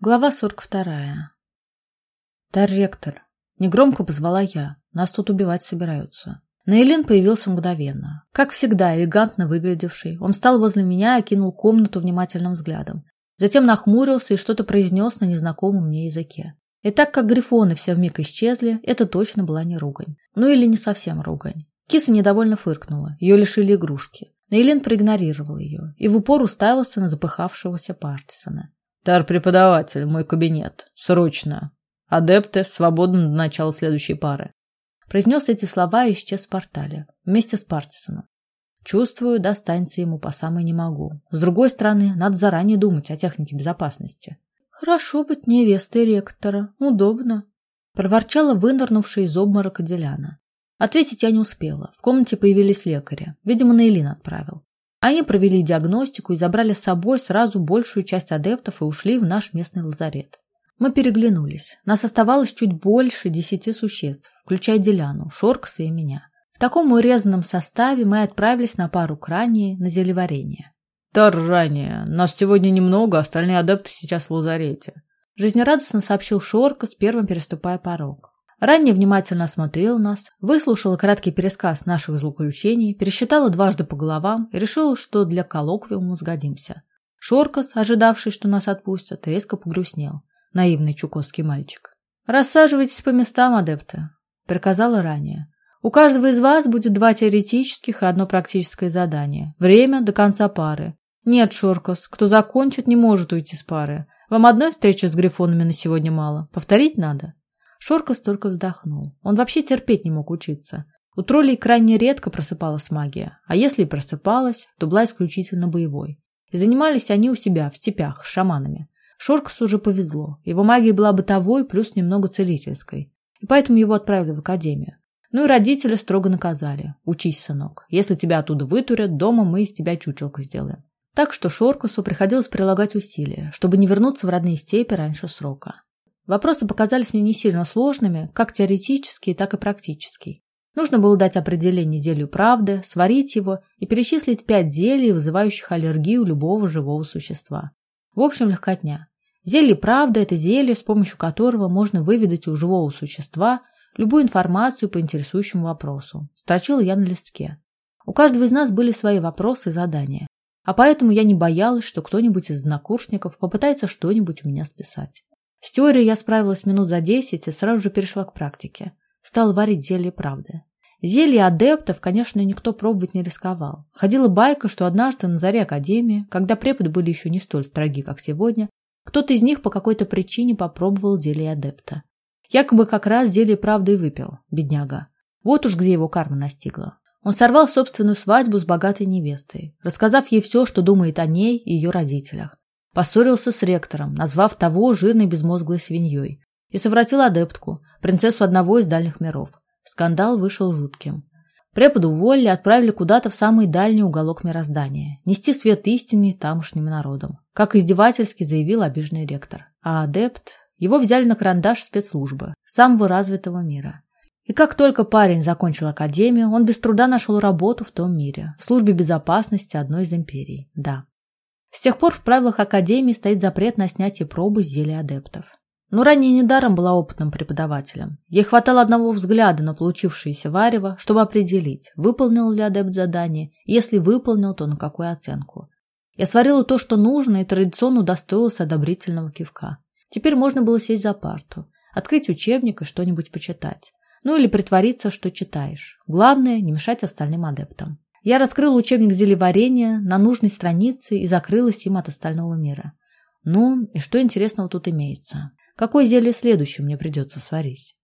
Глава 42. «Тарректор!» Негромко позвала я. Нас тут убивать собираются. Нейлин появился мгновенно. Как всегда, элегантно выглядевший, он встал возле меня и окинул комнату внимательным взглядом. Затем нахмурился и что-то произнес на незнакомом мне языке. И так как грифоны все вмиг исчезли, это точно была не ругань. Ну или не совсем ругань. Киса недовольно фыркнула. Ее лишили игрушки. Нейлин проигнорировал ее и в упор уставился на запыхавшегося Партисона. Тар-преподаватель, мой кабинет. Срочно. Адепты свободны до начала следующей пары. Произнес эти слова и исчез в портале. Вместе с Партисоном. Чувствую, достанется ему по самой не могу. С другой стороны, надо заранее думать о технике безопасности. Хорошо быть невестой ректора. Удобно. Проворчала вынырнувшая из обморока Деляна. Ответить я не успела. В комнате появились лекари. Видимо, Нейлин отправил. Они провели диагностику и забрали с собой сразу большую часть адептов и ушли в наш местный лазарет. Мы переглянулись. Нас оставалось чуть больше десяти существ, включая Деляну, Шоркса и меня. В таком урезанном составе мы отправились на пару к ранее на зелеварение. «Тар ранее. Нас сегодня немного, остальные адепты сейчас в лазарете», жизнерадостно сообщил Шоркас, первым переступая порог. Ранее внимательно осмотрела нас, выслушала краткий пересказ наших злоключений, пересчитала дважды по головам и решила, что для коллоквиума сгодимся. Шоркас, ожидавший, что нас отпустят, резко погрустнел. Наивный чукотский мальчик. «Рассаживайтесь по местам, адепты», — приказала ранее. «У каждого из вас будет два теоретических и одно практическое задание. Время до конца пары. Нет, Шоркас, кто закончит, не может уйти с пары. Вам одной встречи с грифонами на сегодня мало. Повторить надо?» Шоркас только вздохнул. Он вообще терпеть не мог учиться. У троллей крайне редко просыпалась магия, а если и просыпалась, то была исключительно боевой. И занимались они у себя, в степях, с шаманами. Шоркасу уже повезло. Его магия была бытовой, плюс немного целительской. И поэтому его отправили в академию. Ну и родители строго наказали. Учись, сынок. Если тебя оттуда вытурят, дома мы из тебя чучелка сделаем. Так что Шоркасу приходилось прилагать усилия, чтобы не вернуться в родные степи раньше срока. Вопросы показались мне не сильно сложными, как теоретические, так и практические. Нужно было дать определение зелью правды, сварить его и перечислить пять зелий, вызывающих аллергию любого живого существа. В общем, легкотня. Зелье правды – это зелье, с помощью которого можно выведать у живого существа любую информацию по интересующему вопросу. Строчила я на листке. У каждого из нас были свои вопросы и задания. А поэтому я не боялась, что кто-нибудь из знакурсников попытается что-нибудь у меня списать. С теорией я справилась минут за десять и сразу же перешла к практике. Стала варить зелье правды. Зелье адептов, конечно, никто пробовать не рисковал. Ходила байка, что однажды на заре Академии, когда преподы были еще не столь строги, как сегодня, кто-то из них по какой-то причине попробовал зелье адепта. Якобы как раз зелье правды и выпил, бедняга. Вот уж где его карма настигла. Он сорвал собственную свадьбу с богатой невестой, рассказав ей все, что думает о ней и ее родителях. Поссорился с ректором, назвав того жирной безмозглой свиньей. И совратил адептку, принцессу одного из дальних миров. Скандал вышел жутким. Преподу уволили, отправили куда-то в самый дальний уголок мироздания. Нести свет истине тамошним народам. Как издевательски заявил обиженный ректор. А адепт... Его взяли на карандаш спецслужбы самого развитого мира. И как только парень закончил академию, он без труда нашел работу в том мире, в службе безопасности одной из империй. Да, с тех пор в правилах Академии стоит запрет на снятие пробы зелья адептов. Но ранее недаром была опытным преподавателем. Ей хватало одного взгляда на получившееся варево, чтобы определить, выполнил ли адепт задание, и если выполнил, то на какую оценку. Я сварила то, что нужно, и традиционно удостоилась одобрительного кивка. Теперь можно было сесть за парту, открыть учебник и что-нибудь почитать. Ну или притвориться, что читаешь. Главное, не мешать остальным адептам. Я раскрыла учебник зелеварения на нужной странице и закрылась им от остального мира. Ну, и что интересного тут имеется? Какое зелье следующее мне придется сварить?